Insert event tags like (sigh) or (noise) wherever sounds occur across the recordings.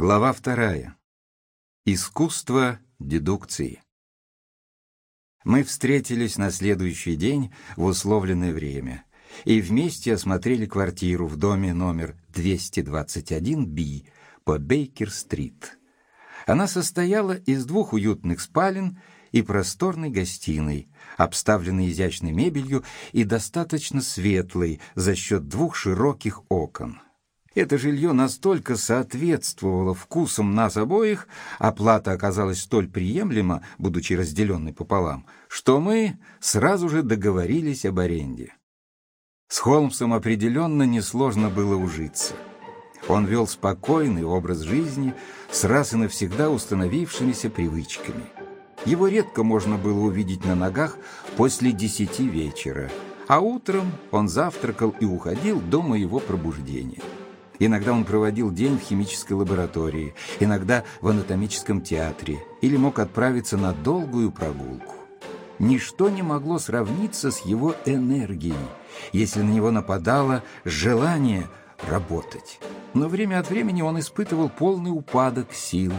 Глава вторая. Искусство дедукции. Мы встретились на следующий день в условленное время и вместе осмотрели квартиру в доме номер 221-Б по Бейкер-стрит. Она состояла из двух уютных спален и просторной гостиной, обставленной изящной мебелью и достаточно светлой за счет двух широких окон — это жилье настолько соответствовало вкусам нас обоих, оплата оказалась столь приемлема, будучи разделенной пополам, что мы сразу же договорились об аренде. С Холмсом определенно несложно было ужиться. Он вел спокойный образ жизни с раз и навсегда установившимися привычками. Его редко можно было увидеть на ногах после десяти вечера, а утром он завтракал и уходил до моего пробуждения. Иногда он проводил день в химической лаборатории, иногда в анатомическом театре или мог отправиться на долгую прогулку. Ничто не могло сравниться с его энергией, если на него нападало желание работать. Но время от времени он испытывал полный упадок сил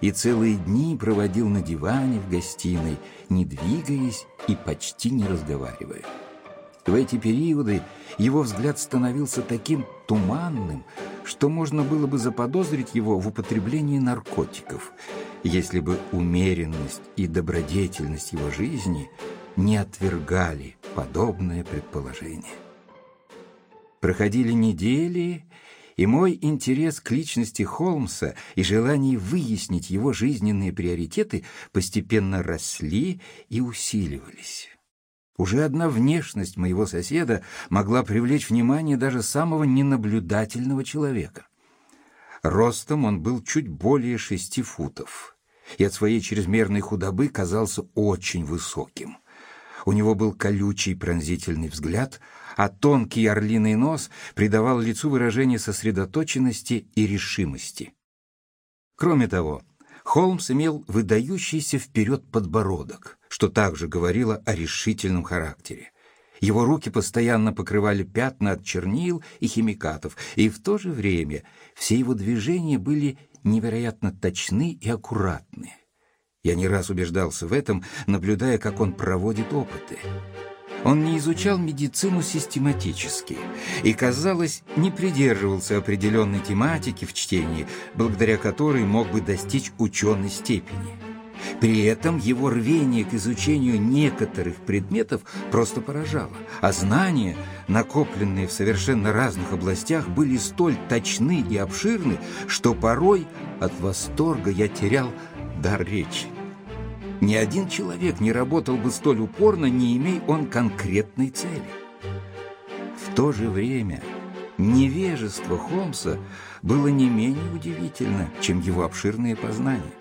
и целые дни проводил на диване в гостиной, не двигаясь и почти не разговаривая. В эти периоды его взгляд становился таким туманным, что можно было бы заподозрить его в употреблении наркотиков, если бы умеренность и добродетельность его жизни не отвергали подобное предположение. Проходили недели, и мой интерес к личности Холмса и желание выяснить его жизненные приоритеты постепенно росли и усиливались. Уже одна внешность моего соседа могла привлечь внимание даже самого ненаблюдательного человека. Ростом он был чуть более шести футов, и от своей чрезмерной худобы казался очень высоким. У него был колючий пронзительный взгляд, а тонкий орлиный нос придавал лицу выражение сосредоточенности и решимости. Кроме того, Холмс имел выдающийся вперед подбородок, что также говорило о решительном характере. Его руки постоянно покрывали пятна от чернил и химикатов, и в то же время все его движения были невероятно точны и аккуратны. Я не раз убеждался в этом, наблюдая, как он проводит опыты. Он не изучал медицину систематически и, казалось, не придерживался определенной тематики в чтении, благодаря которой мог бы достичь ученой степени. При этом его рвение к изучению некоторых предметов просто поражало, а знания, накопленные в совершенно разных областях, были столь точны и обширны, что порой от восторга я терял дар речи. Ни один человек не работал бы столь упорно, не имея он конкретной цели. В то же время невежество Холмса было не менее удивительно, чем его обширные познания.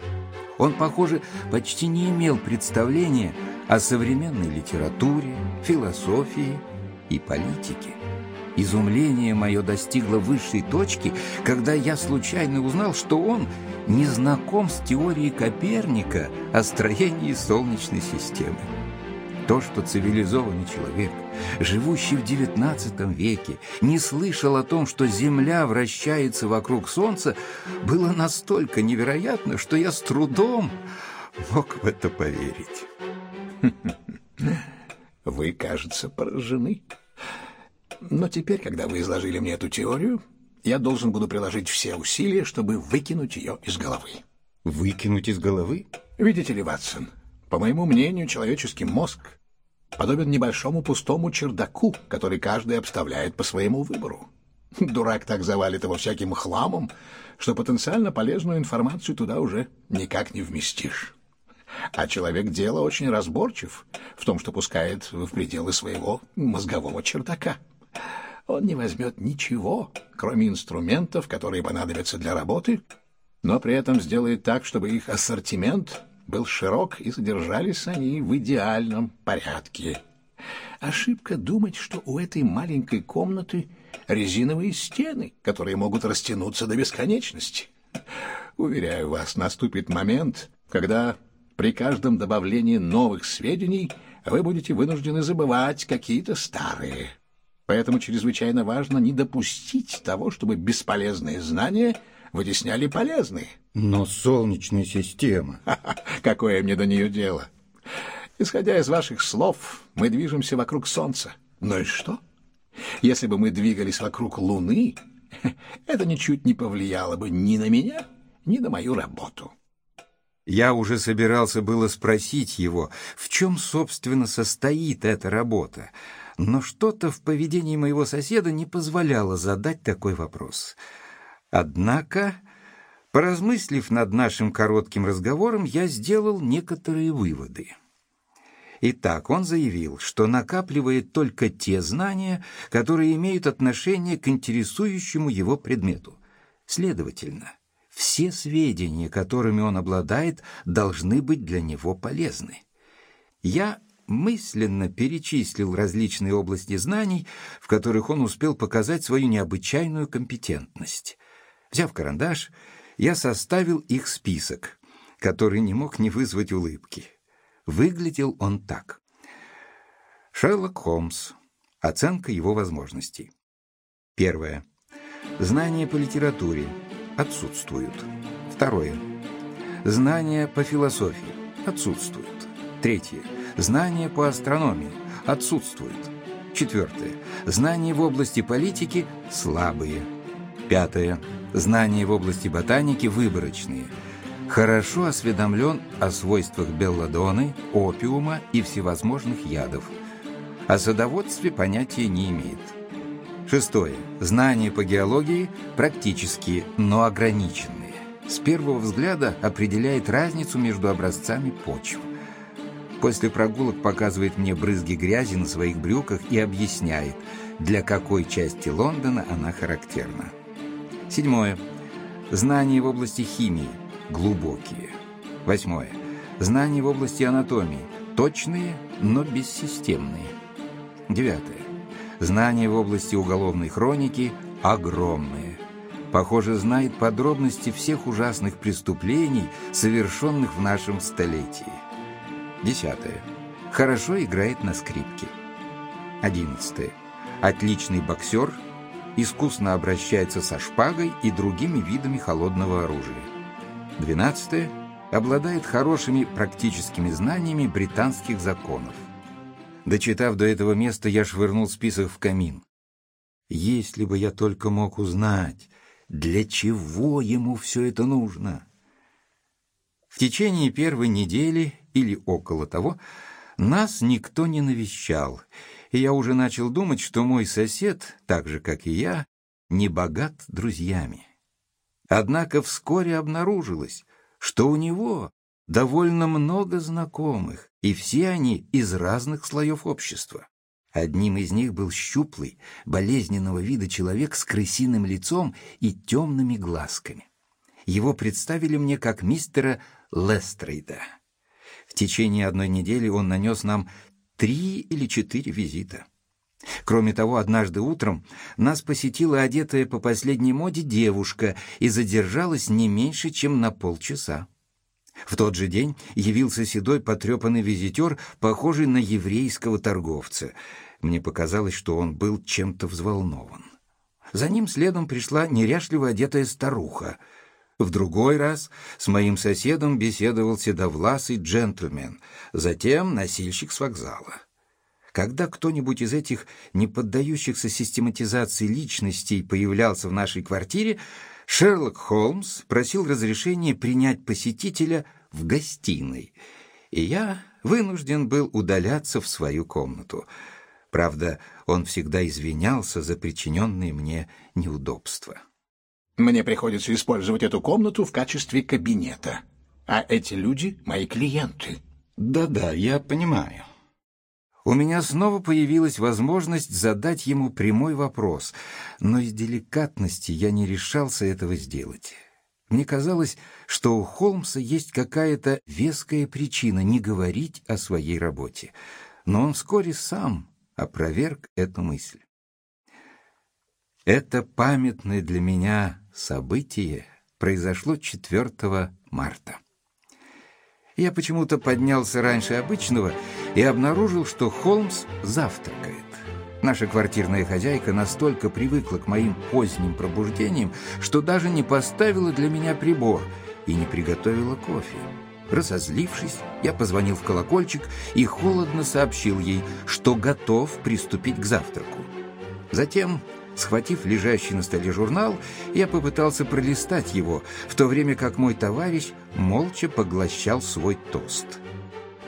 Он, похоже, почти не имел представления о современной литературе, философии и политике. Изумление мое достигло высшей точки, когда я случайно узнал, что он не знаком с теорией Коперника о строении Солнечной системы. То, что цивилизованный человек, живущий в XIX веке, не слышал о том, что Земля вращается вокруг Солнца, было настолько невероятно, что я с трудом мог в это поверить. (laughs) Вы, кажется, поражены. Но теперь, когда вы изложили мне эту теорию, я должен буду приложить все усилия, чтобы выкинуть ее из головы. Выкинуть из головы? Видите ли, Ватсон, по моему мнению, человеческий мозг подобен небольшому пустому чердаку, который каждый обставляет по своему выбору. Дурак так завалит его всяким хламом, что потенциально полезную информацию туда уже никак не вместишь. А человек дела очень разборчив в том, что пускает в пределы своего мозгового чердака. Он не возьмет ничего, кроме инструментов, которые понадобятся для работы, но при этом сделает так, чтобы их ассортимент был широк и содержались они в идеальном порядке. Ошибка думать, что у этой маленькой комнаты резиновые стены, которые могут растянуться до бесконечности. Уверяю вас, наступит момент, когда при каждом добавлении новых сведений вы будете вынуждены забывать какие-то старые. Поэтому чрезвычайно важно не допустить того, чтобы бесполезные знания вытесняли полезные. Но Солнечная система... (laughs) Какое мне до нее дело? Исходя из ваших слов, мы движемся вокруг Солнца. Ну и что? Если бы мы двигались вокруг Луны, (laughs) это ничуть не повлияло бы ни на меня, ни на мою работу. Я уже собирался было спросить его, в чем, собственно, состоит эта работа, но что-то в поведении моего соседа не позволяло задать такой вопрос. Однако, поразмыслив над нашим коротким разговором, я сделал некоторые выводы. Итак, он заявил, что накапливает только те знания, которые имеют отношение к интересующему его предмету. Следовательно, все сведения, которыми он обладает, должны быть для него полезны. Я мысленно перечислил различные области знаний, в которых он успел показать свою необычайную компетентность. Взяв карандаш, я составил их список, который не мог не вызвать улыбки. Выглядел он так. Шерлок Холмс. Оценка его возможностей. Первое. Знания по литературе отсутствуют. Второе. Знания по философии отсутствуют. Третье. Знания по астрономии отсутствуют. Четвертое. Знания в области политики слабые. Пятое. Знания в области ботаники выборочные – хорошо осведомлен о свойствах белладоны, опиума и всевозможных ядов. О садоводстве понятия не имеет. Шестое. Знания по геологии практические, но ограниченные. С первого взгляда определяет разницу между образцами почв. После прогулок показывает мне брызги грязи на своих брюках и объясняет, для какой части Лондона она характерна. Седьмое. Знания в области химии глубокие. Восьмое. Знания в области анатомии. Точные, но бессистемные. Девятое. Знания в области уголовной хроники огромные. Похоже, знает подробности всех ужасных преступлений, совершенных в нашем столетии. Десятое. Хорошо играет на скрипке. Одиннадцатое. Отличный боксер, искусно обращается со шпагой и другими видами холодного оружия. Двенадцатое обладает хорошими практическими знаниями британских законов. Дочитав до этого места, я швырнул список в камин. Если бы я только мог узнать, для чего ему все это нужно. В течение первой недели или около того нас никто не навещал, и я уже начал думать, что мой сосед, так же, как и я, не богат друзьями. Однако вскоре обнаружилось, что у него довольно много знакомых, и все они из разных слоев общества. Одним из них был щуплый, болезненного вида человек с крысиным лицом и темными глазками. Его представили мне как мистера Лестрейда. В течение одной недели он нанес нам три или четыре визита. Кроме того, однажды утром нас посетила одетая по последней моде девушка и задержалась не меньше, чем на полчаса. В тот же день явился седой потрепанный визитер, похожий на еврейского торговца. Мне показалось, что он был чем-то взволнован. За ним следом пришла неряшливо одетая старуха. В другой раз с моим соседом беседовал седовласый джентльмен, затем носильщик с вокзала. Когда кто-нибудь из этих не поддающихся систематизации личностей появлялся в нашей квартире, Шерлок Холмс просил разрешения принять посетителя в гостиной, и я вынужден был удаляться в свою комнату. Правда, он всегда извинялся за причиненные мне неудобства. «Мне приходится использовать эту комнату в качестве кабинета, а эти люди — мои клиенты». «Да-да, я понимаю» у меня снова появилась возможность задать ему прямой вопрос, но из деликатности я не решался этого сделать. Мне казалось, что у Холмса есть какая-то веская причина не говорить о своей работе, но он вскоре сам опроверг эту мысль. Это памятное для меня событие произошло 4 марта. Я почему-то поднялся раньше обычного и обнаружил, что Холмс завтракает. Наша квартирная хозяйка настолько привыкла к моим поздним пробуждениям, что даже не поставила для меня прибор и не приготовила кофе. Разозлившись, я позвонил в колокольчик и холодно сообщил ей, что готов приступить к завтраку. Затем, схватив лежащий на столе журнал, я попытался пролистать его, в то время как мой товарищ молча поглощал свой тост.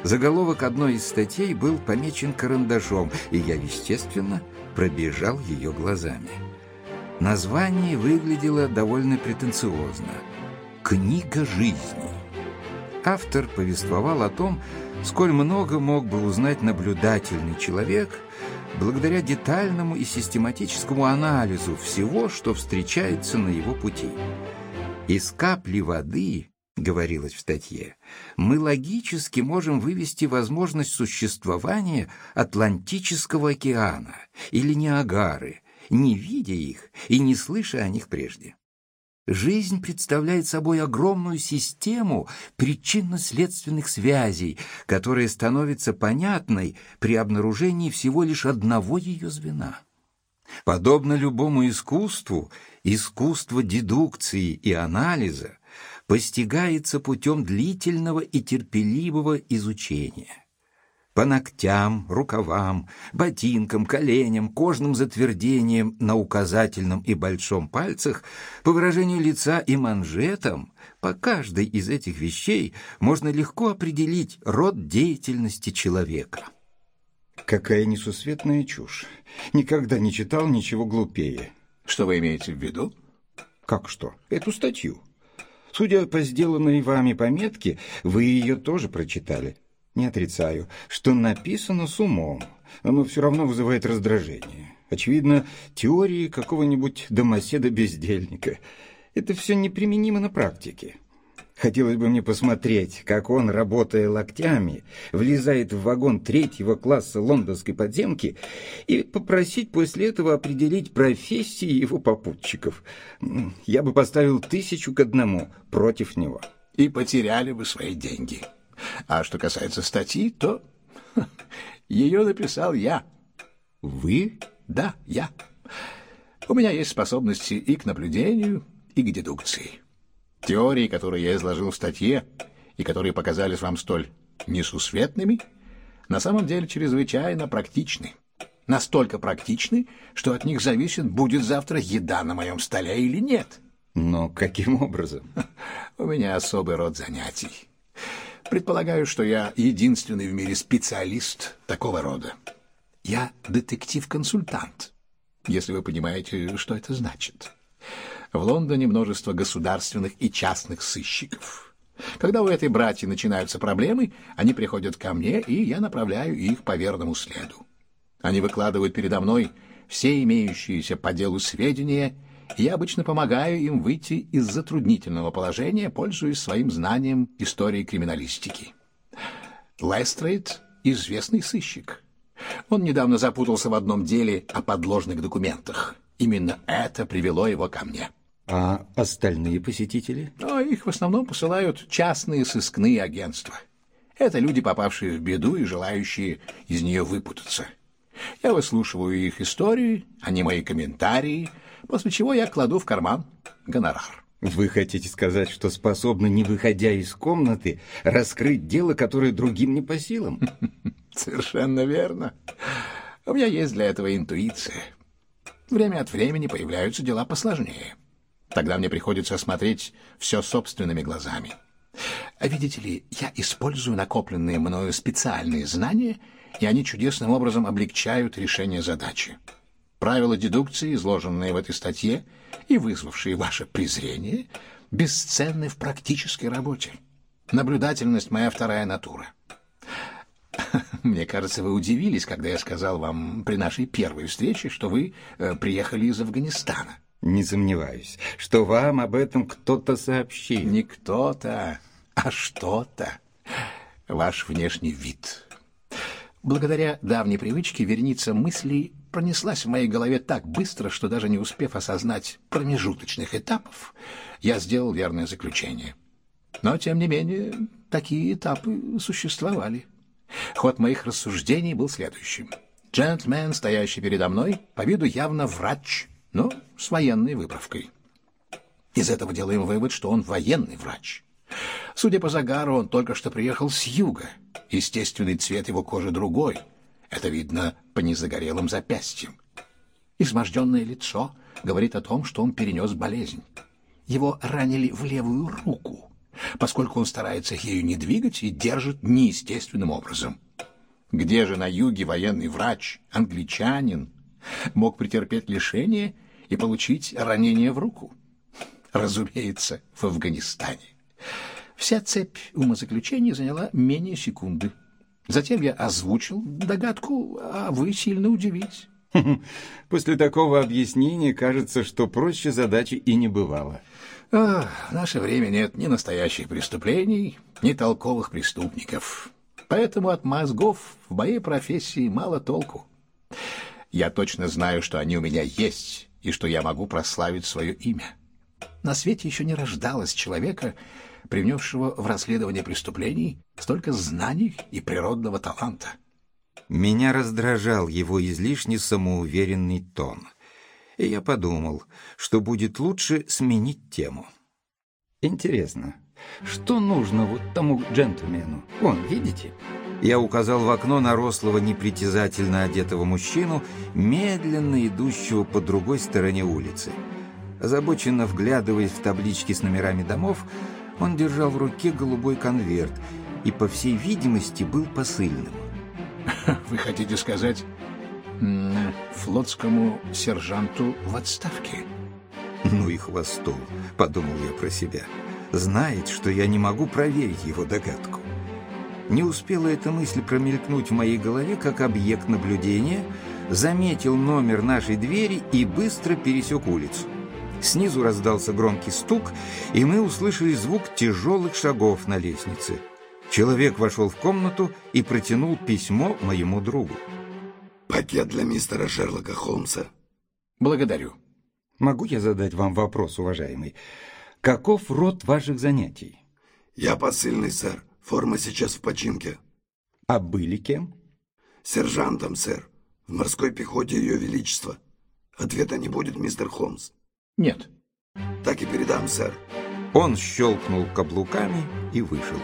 Заголовок одной из статей был помечен карандашом, и я, естественно, пробежал ее глазами. Название выглядело довольно претенциозно. «Книга жизни». Автор повествовал о том, сколь много мог бы узнать наблюдательный человек благодаря детальному и систематическому анализу всего, что встречается на его пути. Из капли воды говорилось в статье, мы логически можем вывести возможность существования Атлантического океана или Ниагары, не видя их и не слыша о них прежде. Жизнь представляет собой огромную систему причинно-следственных связей, которая становится понятной при обнаружении всего лишь одного ее звена. Подобно любому искусству, искусство дедукции и анализа постигается путем длительного и терпеливого изучения. По ногтям, рукавам, ботинкам, коленям, кожным затвердениям на указательном и большом пальцах, по выражению лица и манжетам, по каждой из этих вещей можно легко определить род деятельности человека. Какая несусветная чушь. Никогда не читал ничего глупее. Что вы имеете в виду? Как что? Эту статью. Судя по сделанной вами пометке, вы ее тоже прочитали. Не отрицаю, что написано с умом, но все равно вызывает раздражение. Очевидно, теории какого-нибудь домоседа-бездельника. Это все неприменимо на практике. Хотелось бы мне посмотреть, как он, работая локтями, влезает в вагон третьего класса лондонской подземки и попросить после этого определить профессии его попутчиков. Я бы поставил тысячу к одному против него. И потеряли бы свои деньги. А что касается статьи, то (laughs) ее написал я. Вы? Да, я. У меня есть способности и к наблюдению, и к дедукции. Теории, которые я изложил в статье, и которые показались вам столь несусветными, на самом деле чрезвычайно практичны. Настолько практичны, что от них зависит, будет завтра еда на моем столе или нет. Но каким образом? (laughs) У меня особый род занятий. Предполагаю, что я единственный в мире специалист такого рода. Я детектив-консультант, если вы понимаете, что это значит. В Лондоне множество государственных и частных сыщиков. Когда у этой братьи начинаются проблемы, они приходят ко мне, и я направляю их по верному следу. Они выкладывают передо мной все имеющиеся по делу сведения, я обычно помогаю им выйти из затруднительного положения, пользуясь своим знанием истории криминалистики. Лестрейд — известный сыщик. Он недавно запутался в одном деле о подложных документах. Именно это привело его ко мне. А остальные посетители? Но их в основном посылают частные сыскные агентства. Это люди, попавшие в беду и желающие из нее выпутаться. Я выслушиваю их истории, они мои комментарии, после чего я кладу в карман гонорар. Вы хотите сказать, что способны, не выходя из комнаты, раскрыть дело, которое другим не по силам? (laughs) Совершенно верно. У меня есть для этого интуиция. Время от времени появляются дела посложнее. Тогда мне приходится осмотреть все собственными глазами. А видите ли, я использую накопленные мною специальные знания, и они чудесным образом облегчают решение задачи. Правила дедукции, изложенные в этой статье и вызвавшие ваше презрение, бесценны в практической работе. Наблюдательность — моя вторая натура. (laughs) Мне кажется, вы удивились, когда я сказал вам при нашей первой встрече, что вы э, приехали из Афганистана. Не сомневаюсь, что вам об этом кто-то сообщил. Не кто-то, а что-то. Ваш внешний вид. Благодаря давней привычке верница мыслей пронеслась в моей голове так быстро, что даже не успев осознать промежуточных этапов, я сделал верное заключение. Но, тем не менее, такие этапы существовали. Ход моих рассуждений был следующим. Джентльмен, стоящий передо мной, по виду явно врач, но с военной выправкой. Из этого делаем вывод, что он военный врач. Судя по загару, он только что приехал с юга. Естественный цвет его кожи другой. Это видно по незагорелым запястьям. Изможденное лицо говорит о том, что он перенес болезнь. Его ранили в левую руку, поскольку он старается ею не двигать и держит неестественным образом. Где же на юге военный врач, англичанин, мог претерпеть лишение и получить ранение в руку? Разумеется, в Афганистане. Вся цепь умозаключений заняла менее секунды. Затем я озвучил догадку, а вы сильно удивились. (laughs) После такого объяснения кажется, что проще задачи и не бывало. Ах, в наше время нет ни настоящих преступлений, ни толковых преступников. Поэтому от мозгов в моей профессии мало толку. Я точно знаю, что они у меня есть, и что я могу прославить свое имя. На свете еще не рождалось человека, привнесшего в расследование преступлений столько знаний и природного таланта. Меня раздражал его излишне самоуверенный тон. И я подумал, что будет лучше сменить тему. Интересно, что нужно вот тому джентльмену? Вон, видите? Я указал в окно на рослого, непритязательно одетого мужчину, медленно идущего по другой стороне улицы. Озабоченно вглядываясь в таблички с номерами домов, он держал в руке голубой конверт и, по всей видимости, был посыльным. (laughs) Вы хотите сказать флотскому сержанту в отставке? Ну и хвосту, подумал я про себя. Знает, что я не могу проверить его догадку. Не успела эта мысль промелькнуть в моей голове, как объект наблюдения заметил номер нашей двери и быстро пересек улицу. Снизу раздался громкий стук, и мы услышали звук тяжелых шагов на лестнице. Человек вошел в комнату и протянул письмо моему другу. «Пакет для мистера Шерлока Холмса». «Благодарю». «Могу я задать вам вопрос, уважаемый? Каков род ваших занятий?» «Я посыльный, сэр. Форма сейчас в починке». «А были кем?» «Сержантом, сэр. В морской пехоте Ее Величества. Ответа не будет, мистер Холмс». «Нет». «Так и передам, сэр». Он щелкнул каблуками и вышел.